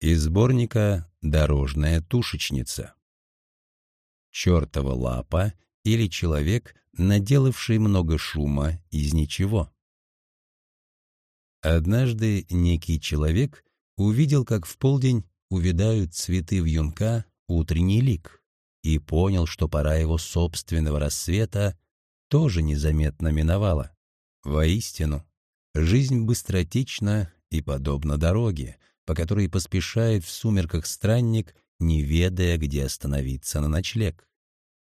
Из сборника «Дорожная тушечница». Чёртова лапа или человек, наделавший много шума из ничего. Однажды некий человек увидел, как в полдень увядают цветы в юнка утренний лик, и понял, что пора его собственного рассвета тоже незаметно миновала. Воистину, жизнь быстротечна и подобна дороге, по которой поспешает в сумерках странник, не ведая, где остановиться на ночлег.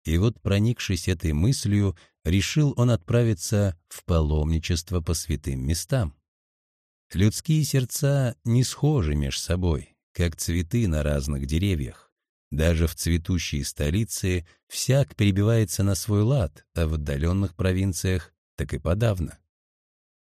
И вот, проникшись этой мыслью, решил он отправиться в паломничество по святым местам. Людские сердца не схожи меж собой, как цветы на разных деревьях. Даже в цветущей столице всяк перебивается на свой лад, а в отдаленных провинциях так и подавно.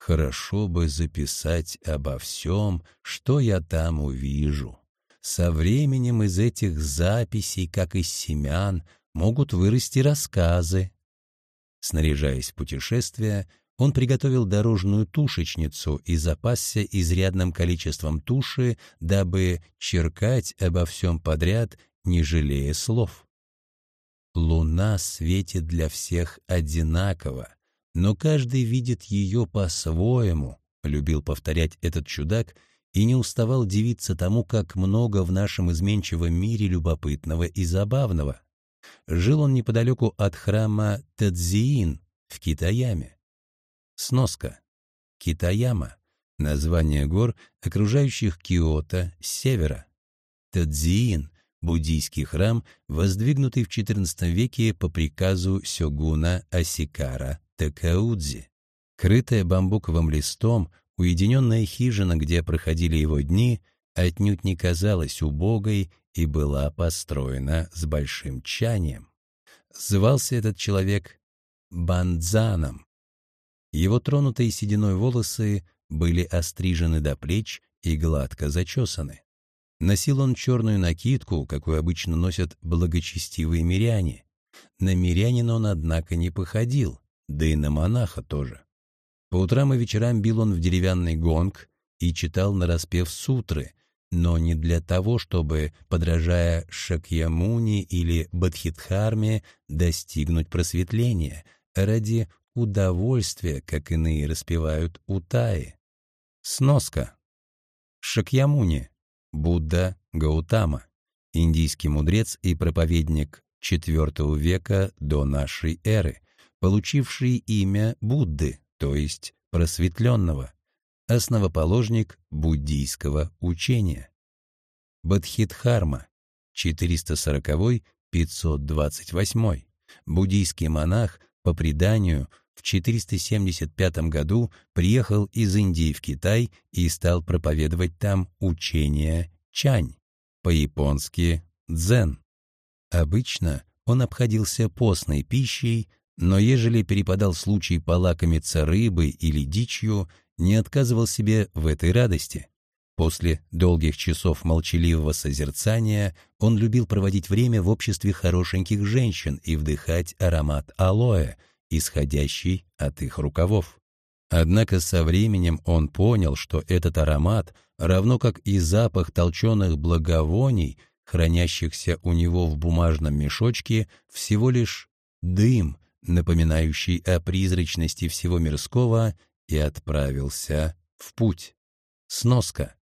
Хорошо бы записать обо всем, что я там увижу. Со временем из этих записей, как из семян, могут вырасти рассказы. Снаряжаясь в путешествие, он приготовил дорожную тушечницу и запасся изрядным количеством туши, дабы черкать обо всем подряд, не жалея слов. Луна светит для всех одинаково, но каждый видит ее по-своему, любил повторять этот чудак и не уставал дивиться тому, как много в нашем изменчивом мире любопытного и забавного. Жил он неподалеку от храма Тадзиин в Китаяме. Сноска. Китаяма — название гор, окружающих Киото с севера. Тадзиин — буддийский храм, воздвигнутый в XIV веке по приказу сёгуна Асикара Такаудзи. Крытая бамбуковым листом, уединенная хижина, где проходили его дни, отнюдь не казалась убогой и была построена с большим тщанием. Звался этот человек Бандзаном. Его тронутые сединой волосы были острижены до плеч и гладко зачесаны. Носил он черную накидку, какую обычно носят благочестивые миряне. На мирянина он, однако, не походил да и на монаха тоже. По утрам и вечерам бил он в деревянный гонг и читал нараспев сутры, но не для того, чтобы, подражая Шакьямуни или Бадхидхарме, достигнуть просветления, а ради удовольствия, как иные распевают утаи. Сноска. Шакьямуни, Будда Гаутама, индийский мудрец и проповедник IV века до нашей эры, получивший имя Будды, то есть просветленного, основоположник буддийского учения. Бадхидхарма, 440-528, буддийский монах, по преданию, в 475 году приехал из Индии в Китай и стал проповедовать там учение чань, по-японски дзен. Обычно он обходился постной пищей, но ежели перепадал случай полакомиться рыбой или дичью, не отказывал себе в этой радости. После долгих часов молчаливого созерцания он любил проводить время в обществе хорошеньких женщин и вдыхать аромат алоэ, исходящий от их рукавов. Однако со временем он понял, что этот аромат, равно как и запах толченых благовоний, хранящихся у него в бумажном мешочке, всего лишь дым, напоминающий о призрачности всего мирского, и отправился в путь. Сноска.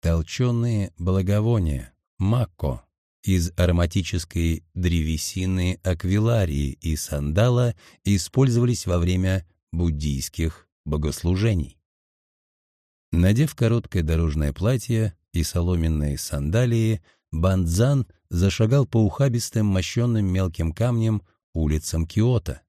Толченые благовония, макко, из ароматической древесины аквиларии и сандала использовались во время буддийских богослужений. Надев короткое дорожное платье и соломенные сандалии, Бандзан зашагал по ухабистым, мощенным мелким камнем улицам Киота.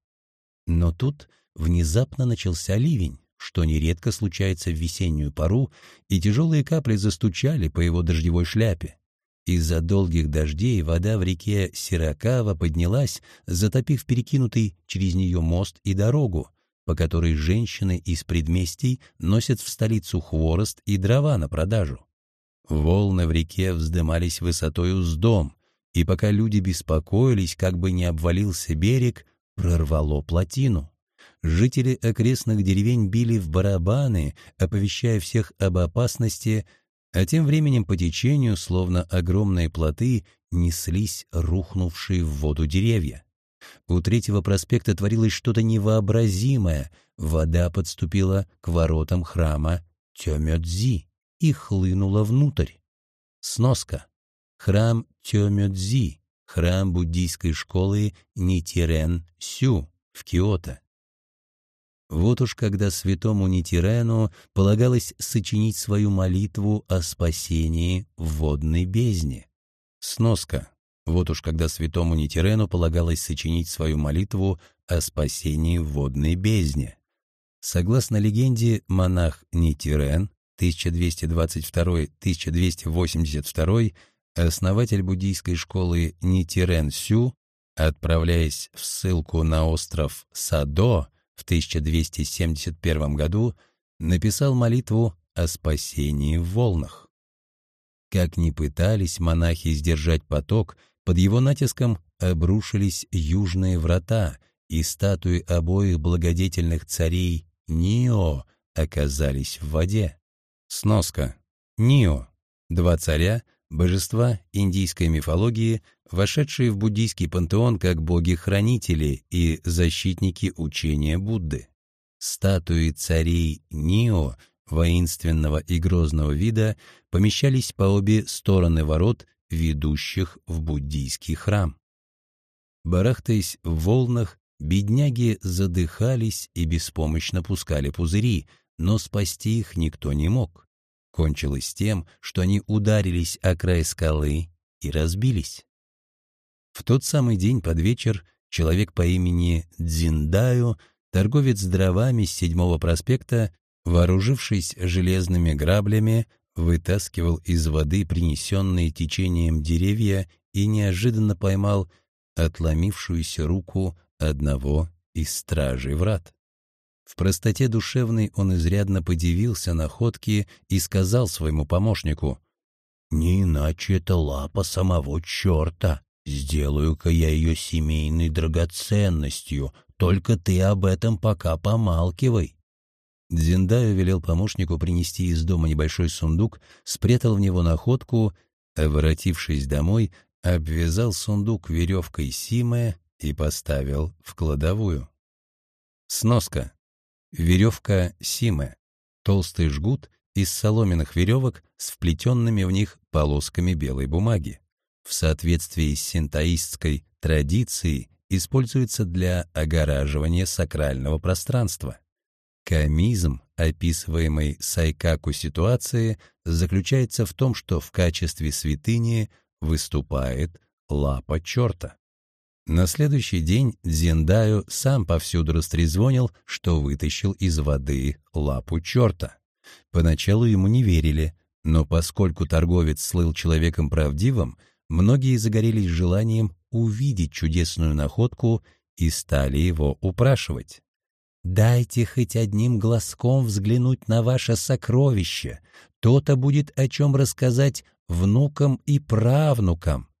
Но тут внезапно начался ливень, что нередко случается в весеннюю пору, и тяжелые капли застучали по его дождевой шляпе. Из-за долгих дождей вода в реке Сиракава поднялась, затопив перекинутый через нее мост и дорогу, по которой женщины из предместий носят в столицу хворост и дрова на продажу. Волны в реке вздымались высотою с дом, и пока люди беспокоились, как бы не обвалился берег, прорвало плотину. Жители окрестных деревень били в барабаны, оповещая всех об опасности, А тем временем по течению, словно огромные плоты, неслись рухнувшие в воду деревья. У третьего проспекта творилось что-то невообразимое. Вода подступила к воротам храма Тёмёдзи и хлынула внутрь. Сноска. Храм Тёмёдзи, храм буддийской школы Нитирен-Сю в Киото. Вот уж когда святому Нитирену полагалось сочинить свою молитву о спасении в водной бездне. Сноска. Вот уж когда святому Нитирену полагалось сочинить свою молитву о спасении в водной бездне. Согласно легенде, монах Нитирен 1222-1282, основатель буддийской школы Нитирен Сю, отправляясь в ссылку на остров Садо, в 1271 году написал молитву о спасении в волнах. Как ни пытались монахи сдержать поток, под его натиском обрушились южные врата, и статуи обоих благодетельных царей Нио оказались в воде. Сноска. Нио. Два царя, божества индийской мифологии, вошедшие в буддийский пантеон как боги-хранители и защитники учения Будды. Статуи царей Нио, воинственного и грозного вида, помещались по обе стороны ворот, ведущих в буддийский храм. Барахтаясь в волнах, бедняги задыхались и беспомощно пускали пузыри, но спасти их никто не мог. Кончилось тем, что они ударились о край скалы и разбились. В тот самый день под вечер человек по имени Дзиндаю, торговец дровами с седьмого проспекта, вооружившись железными граблями, вытаскивал из воды принесенные течением деревья и неожиданно поймал отломившуюся руку одного из стражей врат. В простоте душевной он изрядно подивился находке и сказал своему помощнику, «Не иначе это лапа самого черта. Сделаю-ка я ее семейной драгоценностью, только ты об этом пока помалкивай». Дзиндаю велел помощнику принести из дома небольшой сундук, спрятал в него находку, а, домой, обвязал сундук веревкой Симэ и поставил в кладовую. Сноска. Веревка Симэ. Толстый жгут из соломенных веревок с вплетенными в них полосками белой бумаги в соответствии с синтоистской традицией используется для огораживания сакрального пространства. Камизм, описываемый Сайкаку ситуации, заключается в том, что в качестве святыни выступает лапа черта. На следующий день Дзендаю сам повсюду растрезвонил, что вытащил из воды лапу черта. Поначалу ему не верили, но поскольку торговец слыл человеком правдивым, многие загорелись желанием увидеть чудесную находку и стали его упрашивать. «Дайте хоть одним глазком взглянуть на ваше сокровище, то-то будет о чем рассказать внукам и правнукам».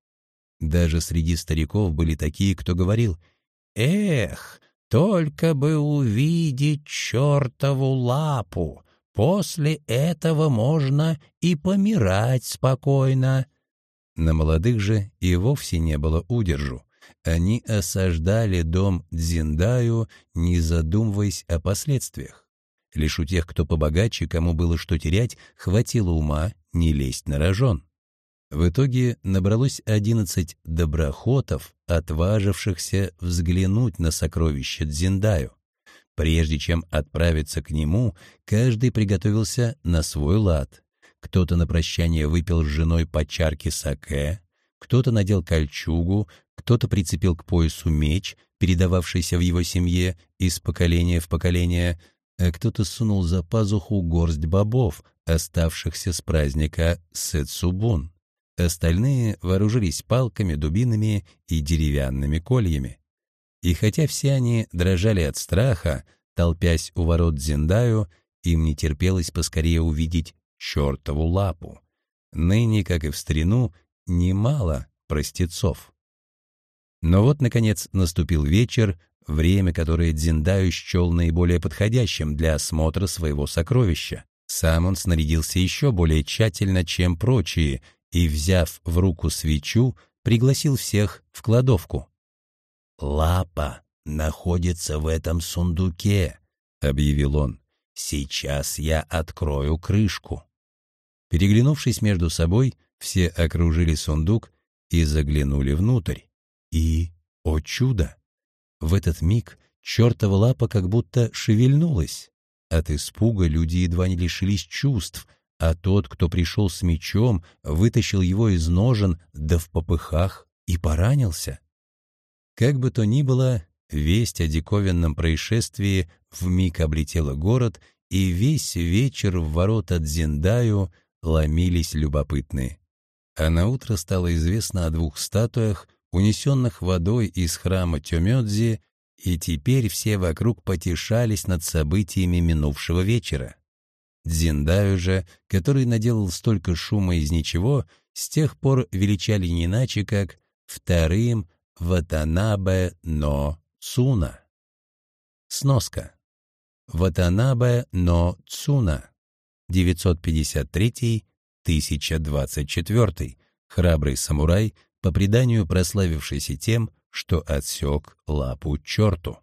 Даже среди стариков были такие, кто говорил «Эх, только бы увидеть чертову лапу, после этого можно и помирать спокойно». На молодых же и вовсе не было удержу. Они осаждали дом Дзиндаю, не задумываясь о последствиях. Лишь у тех, кто побогаче, кому было что терять, хватило ума не лезть на рожон. В итоге набралось одиннадцать доброхотов, отважившихся взглянуть на сокровище Дзиндаю. Прежде чем отправиться к нему, каждый приготовился на свой лад. Кто-то на прощание выпил с женой по чарке саке, кто-то надел кольчугу, кто-то прицепил к поясу меч, передававшийся в его семье из поколения в поколение, а кто-то сунул за пазуху горсть бобов, оставшихся с праздника Сэцубун. Остальные вооружились палками, дубинами и деревянными кольями. И хотя все они дрожали от страха, толпясь у ворот Зиндаю, им не терпелось поскорее увидеть чертову лапу. Ныне, как и в старину, немало простецов. Но вот, наконец, наступил вечер, время, которое Дзиндаю счел наиболее подходящим для осмотра своего сокровища. Сам он снарядился еще более тщательно, чем прочие, и, взяв в руку свечу, пригласил всех в кладовку. «Лапа находится в этом сундуке», — объявил он. «Сейчас я открою крышку». Переглянувшись между собой, все окружили сундук и заглянули внутрь. И, о чудо! В этот миг чертова лапа как будто шевельнулась. От испуга люди едва не лишились чувств, а тот, кто пришел с мечом, вытащил его из ножен, да в попыхах и поранился. Как бы то ни было, весть о диковинном происшествии вмиг облетела город, и весь вечер в ворота Дзиндаю ломились любопытные. А на утро стало известно о двух статуях, унесенных водой из храма Тёмёдзи, и теперь все вокруг потешались над событиями минувшего вечера. Дзиндаю же, который наделал столько шума из ничего, с тех пор величали не иначе, как вторым Ватанабе но Цуна. Сноска. Ватанабе но Цуна. 953-1024. Храбрый самурай, по преданию прославившийся тем, что отсек лапу черту.